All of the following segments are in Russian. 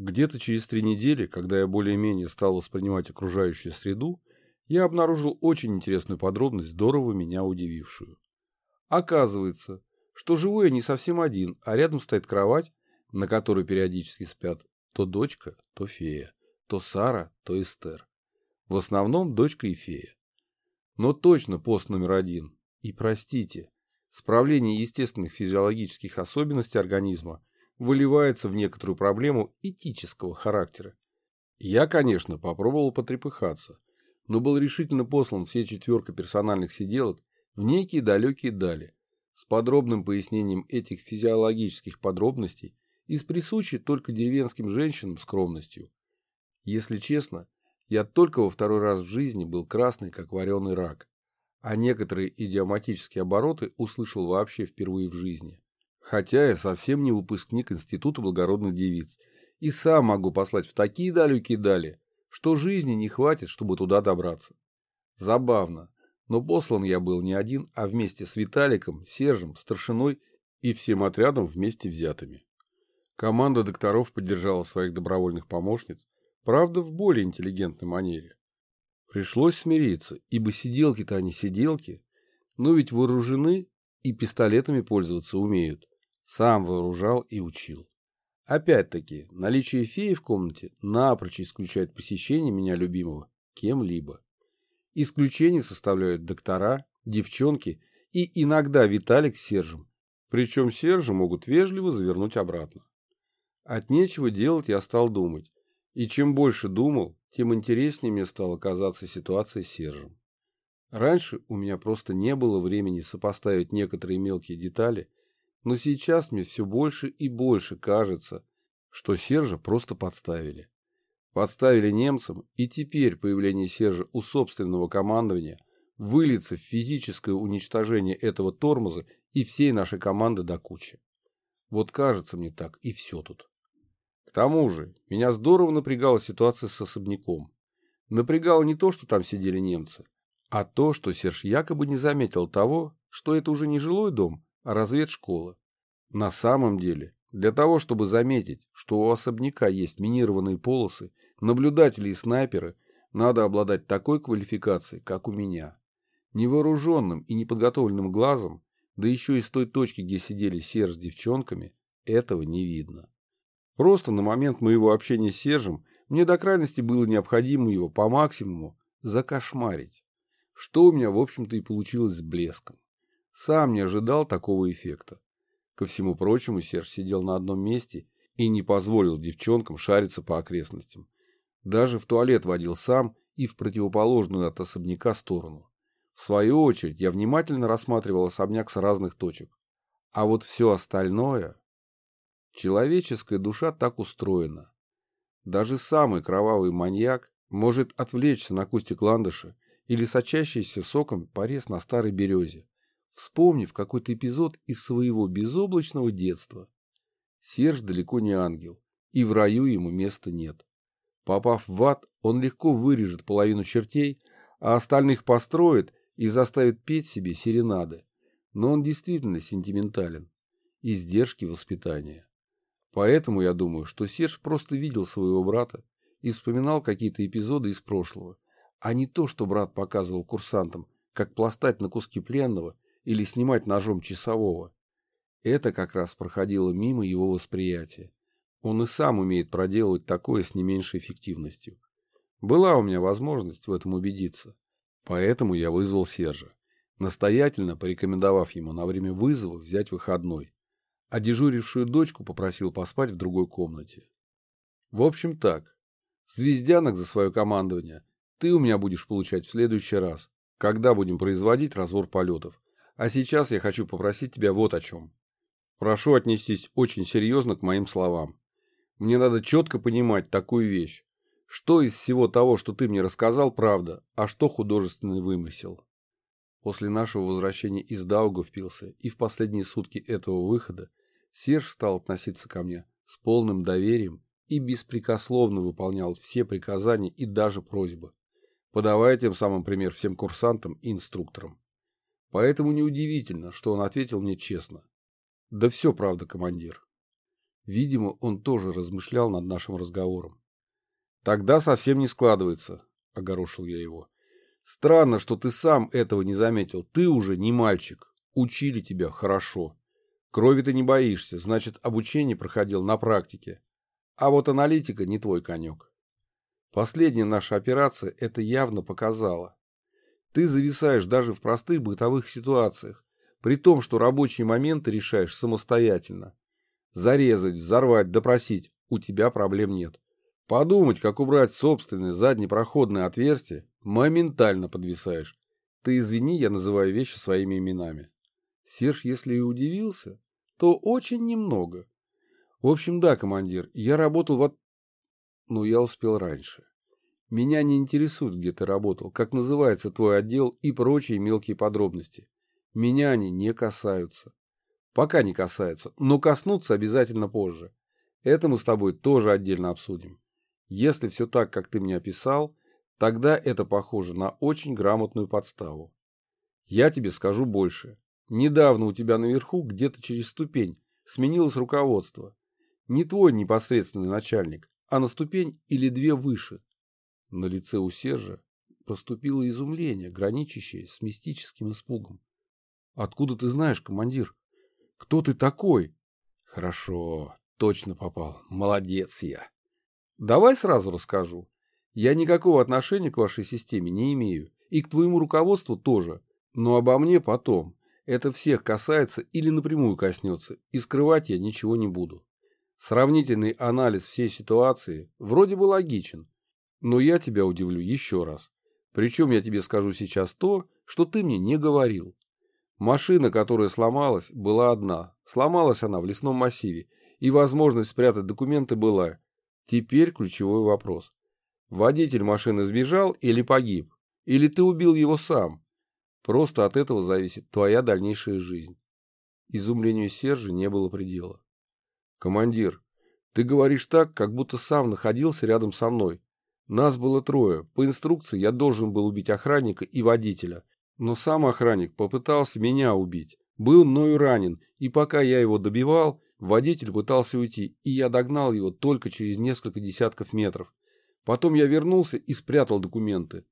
Где-то через три недели, когда я более-менее стал воспринимать окружающую среду, я обнаружил очень интересную подробность, здорово меня удивившую. Оказывается, что живу я не совсем один, а рядом стоит кровать, на которой периодически спят то дочка, то фея, то Сара, то Эстер. В основном дочка и фея. Но точно пост номер один. И простите, справление естественных физиологических особенностей организма выливается в некоторую проблему этического характера. Я, конечно, попробовал потрепыхаться, но был решительно послан все четверка персональных сиделок в некие далекие дали, с подробным пояснением этих физиологических подробностей и с присущей только деревенским женщинам скромностью. Если честно, я только во второй раз в жизни был красный, как вареный рак, а некоторые идиоматические обороты услышал вообще впервые в жизни. Хотя я совсем не выпускник Института благородных девиц и сам могу послать в такие далекие дали, что жизни не хватит, чтобы туда добраться. Забавно, но послан я был не один, а вместе с Виталиком, Сержем, старшиной и всем отрядом вместе взятыми. Команда докторов поддержала своих добровольных помощниц, правда, в более интеллигентной манере. Пришлось смириться, ибо сиделки-то они сиделки, но ведь вооружены и пистолетами пользоваться умеют. Сам вооружал и учил. Опять-таки, наличие феи в комнате напрочь исключает посещение меня любимого кем-либо. Исключение составляют доктора, девчонки и иногда Виталик с Сержем. Причем Сержа могут вежливо завернуть обратно. От нечего делать я стал думать. И чем больше думал, тем интереснее мне стала казаться ситуация с Сержем. Раньше у меня просто не было времени сопоставить некоторые мелкие детали, но сейчас мне все больше и больше кажется, что Сержа просто подставили. Подставили немцам, и теперь появление Сержа у собственного командования выльется в физическое уничтожение этого тормоза и всей нашей команды до кучи. Вот кажется мне так, и все тут. К тому же, меня здорово напрягала ситуация с особняком. Напрягало не то, что там сидели немцы, а то, что Серж якобы не заметил того, что это уже не жилой дом, разведшкола. На самом деле, для того, чтобы заметить, что у особняка есть минированные полосы, наблюдатели и снайперы, надо обладать такой квалификацией, как у меня. Невооруженным и неподготовленным глазом, да еще и с той точки, где сидели Серж с девчонками, этого не видно. Просто на момент моего общения с Сержем мне до крайности было необходимо его по максимуму закошмарить что у меня, в общем-то, и получилось с блеском. Сам не ожидал такого эффекта. Ко всему прочему, Серж сидел на одном месте и не позволил девчонкам шариться по окрестностям. Даже в туалет водил сам и в противоположную от особняка сторону. В свою очередь, я внимательно рассматривал особняк с разных точек. А вот все остальное... Человеческая душа так устроена. Даже самый кровавый маньяк может отвлечься на кустик ландыша или сочащийся соком порез на старой березе, вспомнив какой-то эпизод из своего безоблачного детства. Серж далеко не ангел, и в раю ему места нет. Попав в ад, он легко вырежет половину чертей, а остальных построит и заставит петь себе серенады. Но он действительно сентиментален. Издержки воспитания. Поэтому я думаю, что Серж просто видел своего брата и вспоминал какие-то эпизоды из прошлого, а не то, что брат показывал курсантам, как пластать на куски пленного или снимать ножом часового. Это как раз проходило мимо его восприятия. Он и сам умеет проделывать такое с не меньшей эффективностью. Была у меня возможность в этом убедиться. Поэтому я вызвал Сержа, настоятельно порекомендовав ему на время вызова взять выходной, а дежурившую дочку попросил поспать в другой комнате. В общем так, Звездянок за свое командование ты у меня будешь получать в следующий раз, когда будем производить разбор полетов. А сейчас я хочу попросить тебя вот о чем. Прошу отнестись очень серьезно к моим словам. Мне надо четко понимать такую вещь. Что из всего того, что ты мне рассказал, правда, а что художественный вымысел? После нашего возвращения из Даугавпилса и в последние сутки этого выхода Серж стал относиться ко мне с полным доверием и беспрекословно выполнял все приказания и даже просьбы подавая тем самым пример всем курсантам и инструкторам. Поэтому неудивительно, что он ответил мне честно. Да все правда, командир. Видимо, он тоже размышлял над нашим разговором. «Тогда совсем не складывается», — огорошил я его. «Странно, что ты сам этого не заметил. Ты уже не мальчик. Учили тебя хорошо. Крови ты не боишься, значит, обучение проходил на практике. А вот аналитика не твой конек. Последняя наша операция это явно показала. Ты зависаешь даже в простых бытовых ситуациях, при том, что рабочие моменты решаешь самостоятельно. Зарезать, взорвать, допросить у тебя проблем нет. Подумать, как убрать собственное заднепроходное отверстие, моментально подвисаешь. Ты извини, я называю вещи своими именами. Серж, если и удивился, то очень немного. В общем, да, командир, я работал в... Но я успел раньше. Меня не интересует, где ты работал, как называется твой отдел и прочие мелкие подробности. Меня они не касаются. Пока не касаются, но коснутся обязательно позже. Это мы с тобой тоже отдельно обсудим. Если все так, как ты мне описал, тогда это похоже на очень грамотную подставу. Я тебе скажу больше. Недавно у тебя наверху, где-то через ступень, сменилось руководство. Не твой непосредственный начальник, а на ступень или две выше. На лице у Сержа проступило изумление, граничащее с мистическим испугом. «Откуда ты знаешь, командир? Кто ты такой?» «Хорошо, точно попал. Молодец я». «Давай сразу расскажу. Я никакого отношения к вашей системе не имею, и к твоему руководству тоже, но обо мне потом. Это всех касается или напрямую коснется, и скрывать я ничего не буду. Сравнительный анализ всей ситуации вроде бы логичен, но я тебя удивлю еще раз. Причем я тебе скажу сейчас то, что ты мне не говорил. Машина, которая сломалась, была одна. Сломалась она в лесном массиве, и возможность спрятать документы была. Теперь ключевой вопрос. Водитель машины сбежал или погиб? Или ты убил его сам? Просто от этого зависит твоя дальнейшая жизнь. Изумлению Сержа не было предела. Командир, ты говоришь так, как будто сам находился рядом со мной. Нас было трое. По инструкции я должен был убить охранника и водителя. Но сам охранник попытался меня убить. Был мною ранен, и пока я его добивал, водитель пытался уйти, и я догнал его только через несколько десятков метров. Потом я вернулся и спрятал документы.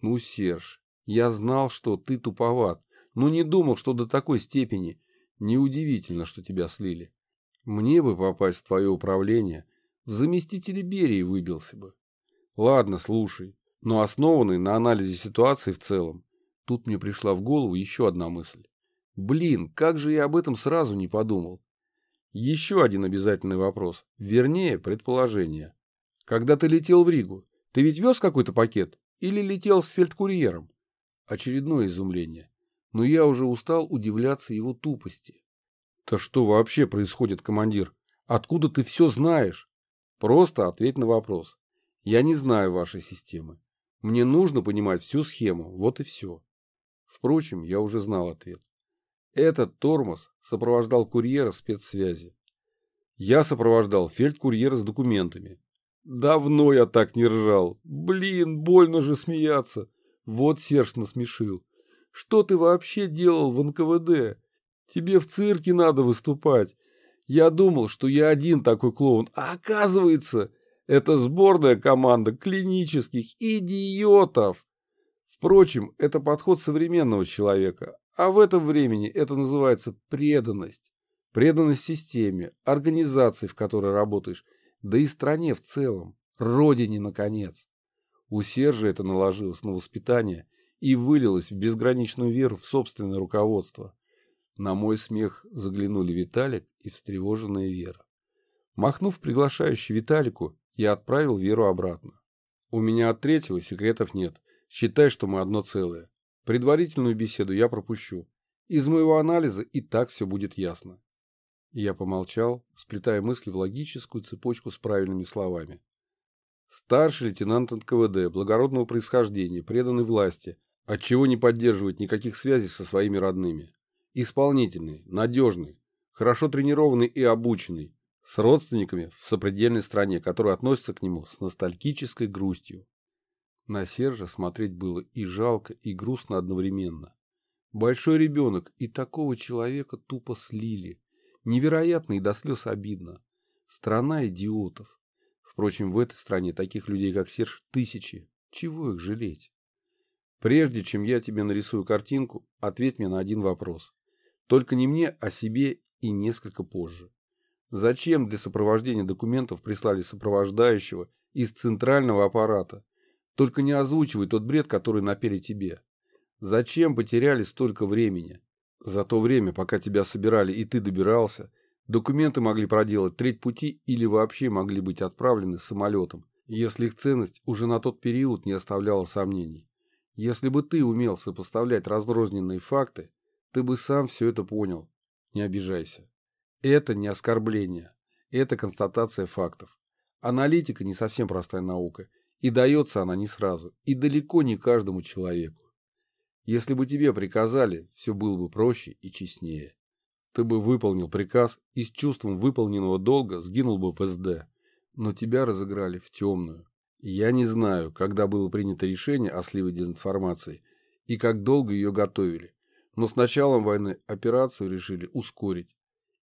Ну, Серж, я знал, что ты туповат, но не думал, что до такой степени. Неудивительно, что тебя слили. Мне бы попасть в твое управление, в заместителе Берии выбился бы. Ладно, слушай, но основанный на анализе ситуации в целом. Тут мне пришла в голову еще одна мысль. Блин, как же я об этом сразу не подумал. Еще один обязательный вопрос, вернее, предположение. Когда ты летел в Ригу, ты ведь вез какой-то пакет или летел с фельдкурьером? Очередное изумление. Но я уже устал удивляться его тупости. «Да что вообще происходит, командир? Откуда ты все знаешь?» «Просто ответь на вопрос. Я не знаю вашей системы. Мне нужно понимать всю схему, вот и все». Впрочем, я уже знал ответ. Этот тормоз сопровождал курьера спецсвязи. Я сопровождал фельдкурьера с документами. Давно я так не ржал. Блин, больно же смеяться. Вот Серж насмешил. Что ты вообще делал в НКВД? Тебе в цирке надо выступать. Я думал, что я один такой клоун, а оказывается, это сборная команда клинических идиотов. Впрочем, это подход современного человека, а в этом времени это называется преданность. Преданность системе, организации, в которой работаешь, да и стране в целом, родине, наконец. У Сержа это наложилось на воспитание и вылилось в безграничную веру в собственное руководство. На мой смех заглянули Виталик и встревоженная Вера. Махнув приглашающий Виталику, я отправил Веру обратно. У меня от третьего секретов нет. Считай, что мы одно целое. Предварительную беседу я пропущу. Из моего анализа и так все будет ясно. Я помолчал, сплетая мысли в логическую цепочку с правильными словами. Старший лейтенант НКВД, благородного происхождения, преданный власти, отчего не поддерживает никаких связей со своими родными. Исполнительный, надежный, хорошо тренированный и обученный, с родственниками в сопредельной стране, которые относятся к нему с ностальгической грустью. На Сержа смотреть было и жалко, и грустно одновременно. Большой ребенок, и такого человека тупо слили. Невероятно и до слез обидно. Страна идиотов. Впрочем, в этой стране таких людей, как Серж, тысячи. Чего их жалеть? Прежде чем я тебе нарисую картинку, ответь мне на один вопрос. Только не мне, а себе и несколько позже. Зачем для сопровождения документов прислали сопровождающего из центрального аппарата? Только не озвучивай тот бред, который напели тебе. Зачем потеряли столько времени? За то время, пока тебя собирали и ты добирался, документы могли проделать треть пути или вообще могли быть отправлены самолетом, если их ценность уже на тот период не оставляла сомнений. Если бы ты умел сопоставлять разрозненные факты, ты бы сам все это понял. Не обижайся. Это не оскорбление. Это констатация фактов. Аналитика не совсем простая наука, и дается она не сразу, и далеко не каждому человеку. Если бы тебе приказали, все было бы проще и честнее. Ты бы выполнил приказ и с чувством выполненного долга сгинул бы в СД. Но тебя разыграли в темную. Я не знаю, когда было принято решение о сливе дезинформации и как долго ее готовили. Но с началом войны операцию решили ускорить.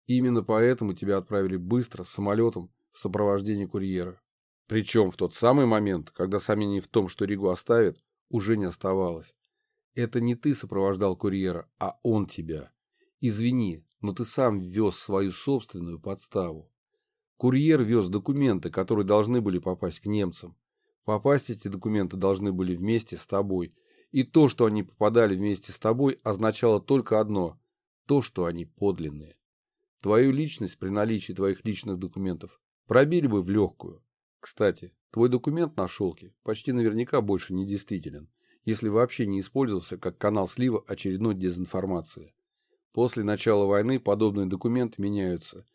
Именно поэтому тебя отправили быстро с самолетом в сопровождении курьера. Причем в тот самый момент, когда сомнений в том, что Ригу оставят, уже не оставалось. Это не ты сопровождал курьера, а он тебя. Извини, но ты сам вез свою собственную подставу. Курьер вез документы, которые должны были попасть к немцам. Попасть эти документы должны были вместе с тобой. И то, что они попадали вместе с тобой, означало только одно – то, что они подлинные. Твою личность при наличии твоих личных документов пробили бы в легкую. Кстати, твой документ на шелке почти наверняка больше не действителен если вообще не использовался как канал слива очередной дезинформации. После начала войны подобные документы меняются,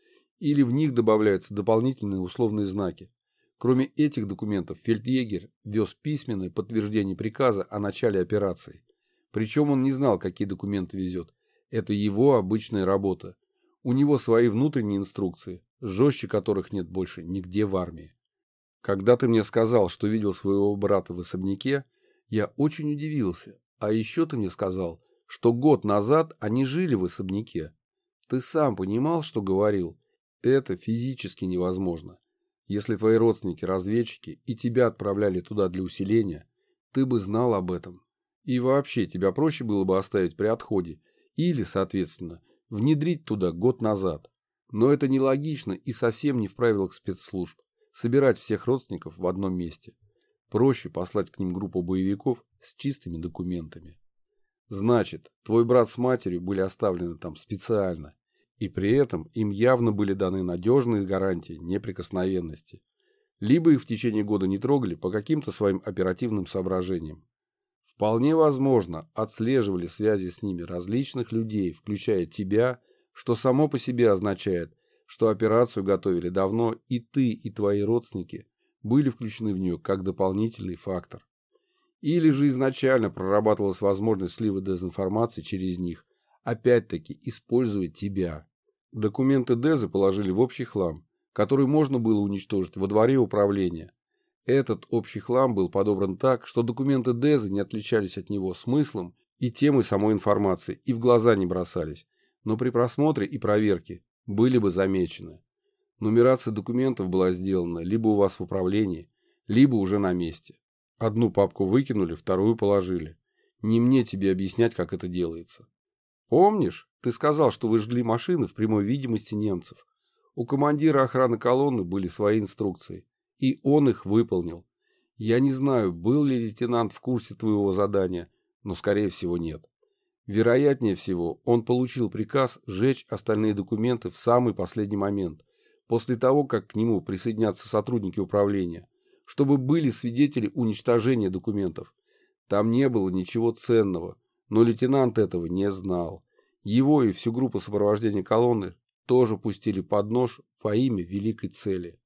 или в них добавляются дополнительные условные знаки. Кроме этих документов, фельдъегер вез письменное подтверждение приказа о начале операции. Причем он не знал, какие документы везет. Это его обычная работа. У него свои внутренние инструкции, жестче которых нет больше нигде в армии. Когда ты мне сказал, что видел своего брата в особняке, я очень удивился. А еще ты мне сказал, что год назад они жили в особняке. Ты сам понимал, что говорил? Это физически невозможно. Если твои родственники разведчики и тебя отправляли туда для усиления, ты бы знал об этом. И вообще тебя проще было бы оставить при отходе или, соответственно, внедрить туда год назад. Но это нелогично и совсем не в правилах спецслужб собирать всех родственников в одном месте. Проще послать к ним группу боевиков с чистыми документами. Значит, твой брат с матерью были оставлены там специально, и при этом им явно были даны надежные гарантии неприкосновенности. Либо их в течение года не трогали по каким-то своим оперативным соображениям. Вполне возможно, отслеживали связи с ними различных людей, включая тебя, что само по себе означает, что операцию готовили давно и ты, и твои родственники были включены в нее как дополнительный фактор. Или же изначально прорабатывалась возможность слива дезинформации через них, опять-таки используя тебя. Документы Дезы положили в общий хлам, который можно было уничтожить во дворе управления. Этот общий хлам был подобран так, что документы Дезы не отличались от него смыслом и темой самой информации и в глаза не бросались, но при просмотре и проверке были бы замечены. Нумерация документов была сделана либо у вас в управлении, либо уже на месте. Одну папку выкинули, вторую положили. Не мне тебе объяснять, как это делается. Помнишь, ты сказал, что вы жгли машины в прямой видимости немцев. У командира охраны колонны были свои инструкции, и он их выполнил. Я не знаю, был ли лейтенант в курсе твоего задания, но, скорее всего, нет. Вероятнее всего, он получил приказ сжечь остальные документы в самый последний момент, после того, как к нему присоединятся сотрудники управления, чтобы были свидетели уничтожения документов. Там не было ничего ценного, но лейтенант этого не знал. Его и всю группу сопровождения колонны тоже пустили под нож во имя великой цели.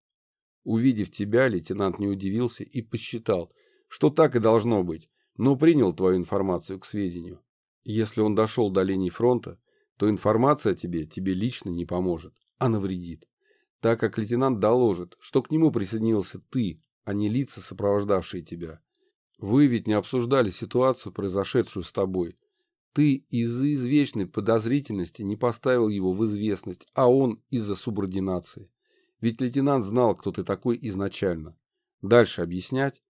Увидев тебя, лейтенант не удивился и посчитал, что так и должно быть, но принял твою информацию к сведению. Если он дошел до линии фронта, то информация о тебе тебе лично не поможет, а навредит так как лейтенант доложит, что к нему присоединился ты, а не лица, сопровождавшие тебя. Вы ведь не обсуждали ситуацию, произошедшую с тобой. Ты из-за извечной подозрительности не поставил его в известность, а он из-за субординации. Ведь лейтенант знал, кто ты такой изначально. Дальше объяснять?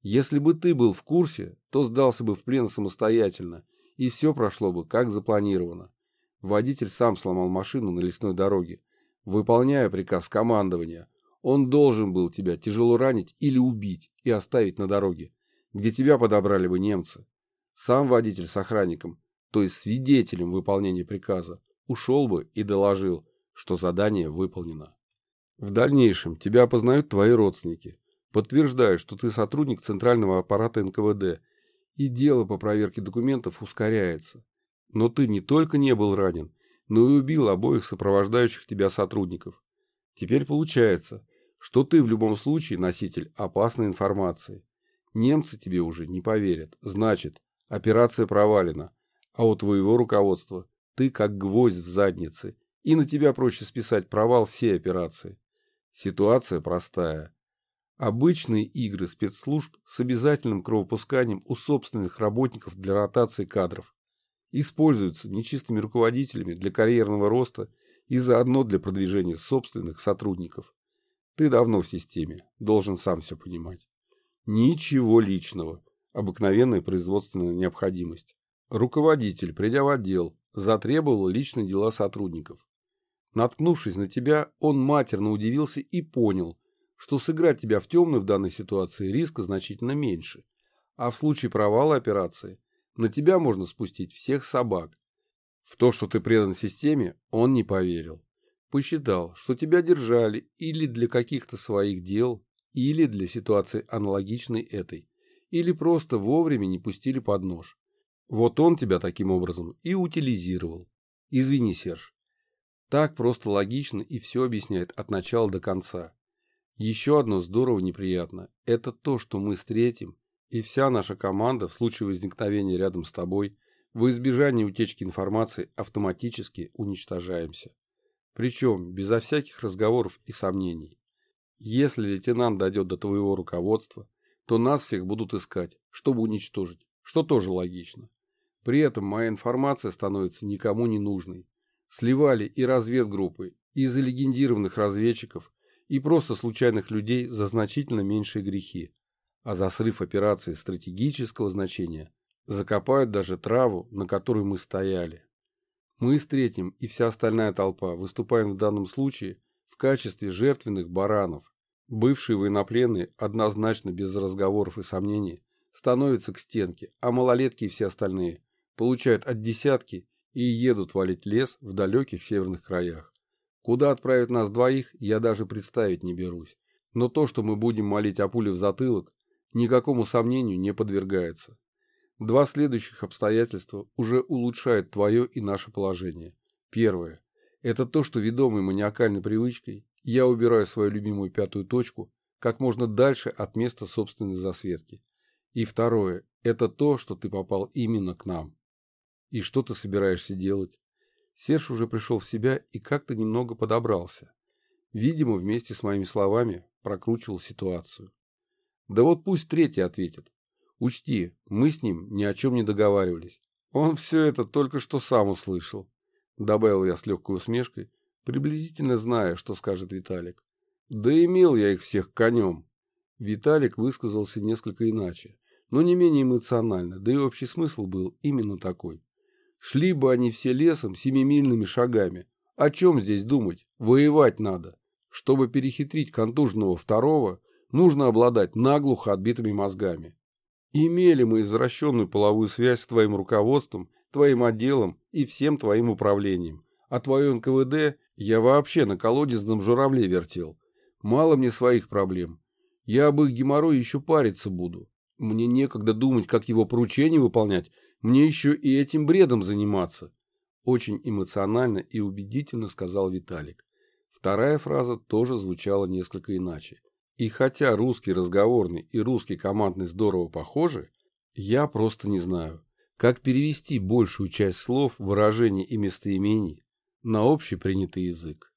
Если бы ты был в курсе, то сдался бы в плен самостоятельно, и все прошло бы, как запланировано. Водитель сам сломал машину на лесной дороге, выполняя приказ командования. Он должен был тебя тяжело ранить или убить и оставить на дороге, где тебя подобрали бы немцы. Сам водитель с охранником, то есть свидетелем выполнения приказа, ушел бы и доложил, что задание выполнено. В дальнейшем тебя опознают твои родственники, подтверждают, что ты сотрудник центрального аппарата НКВД, и дело по проверке документов ускоряется. Но ты не только не был ранен, но и убил обоих сопровождающих тебя сотрудников. Теперь получается, что ты в любом случае носитель опасной информации. Немцы тебе уже не поверят. Значит, операция провалена, а у твоего руководства ты как гвоздь в заднице, и на тебя проще списать провал всей операции. Ситуация простая. Обычные игры спецслужб с обязательным кровопусканием у собственных работников для ротации кадров используются нечистыми руководителями для карьерного роста и заодно для продвижения собственных сотрудников. Ты давно в системе, должен сам все понимать. Ничего личного, обыкновенная производственная необходимость. Руководитель, придя в отдел, затребовал личные дела сотрудников. Наткнувшись на тебя, он матерно удивился и понял, что сыграть тебя в темную в данной ситуации риска значительно меньше. А в случае провала операции на тебя можно спустить всех собак. В то, что ты предан системе, он не поверил. Посчитал, что тебя держали или для каких-то своих дел, или для ситуации аналогичной этой, или просто вовремя не пустили под нож. Вот он тебя таким образом и утилизировал. Извини, Серж, так просто логично и все объясняет от начала до конца. Еще одно здорово неприятно – это то, что мы с третьим и вся наша команда в случае возникновения рядом с тобой в избежание утечки информации автоматически уничтожаемся. Причем безо всяких разговоров и сомнений. Если лейтенант дойдет до твоего руководства, то нас всех будут искать, чтобы уничтожить, что тоже логично. При этом моя информация становится никому не нужной, Сливали и разведгруппы, и залегендированных разведчиков, и просто случайных людей за значительно меньшие грехи. А за срыв операции стратегического значения закопают даже траву, на которой мы стояли. Мы с третьим и вся остальная толпа выступаем в данном случае в качестве жертвенных баранов. Бывшие военнопленные однозначно без разговоров и сомнений становятся к стенке, а малолетки и все остальные получают от десятки и едут валить лес в далеких северных краях. Куда отправят нас двоих, я даже представить не берусь. Но то, что мы будем молить о пуле в затылок, никакому сомнению не подвергается. Два следующих обстоятельства уже улучшают твое и наше положение. Первое. Это то, что ведомый маниакальной привычкой я убираю свою любимую пятую точку как можно дальше от места собственной засветки. И второе. Это то, что ты попал именно к нам. И что ты собираешься делать? Серж уже пришел в себя и как-то немного подобрался. Видимо, вместе с моими словами прокручивал ситуацию. Да вот пусть третий ответит. Учти, мы с ним ни о чем не договаривались. Он все это только что сам услышал. Добавил я с легкой усмешкой, приблизительно зная, что скажет Виталик. Да имел я их всех конем. Виталик высказался несколько иначе, но не менее эмоционально, да и общий смысл был именно такой. Шли бы они все лесом семимильными шагами. О чем здесь думать? Воевать надо. Чтобы перехитрить контужного второго, нужно обладать наглухо отбитыми мозгами. Имели мы извращенную половую связь с твоим руководством, твоим отделом и всем твоим управлением. А твое НКВД я вообще на колодезном журавле вертел. Мало мне своих проблем. Я об их геморрое еще париться буду. Мне некогда думать, как его поручения выполнять, мне еще и этим бредом заниматься. Очень эмоционально и убедительно сказал Виталик. Вторая фраза тоже звучала несколько иначе. И хотя русский разговорный и русский командный здорово похожи, я просто не знаю, как перевести большую часть слов, выражений и местоимений на общий принятый язык.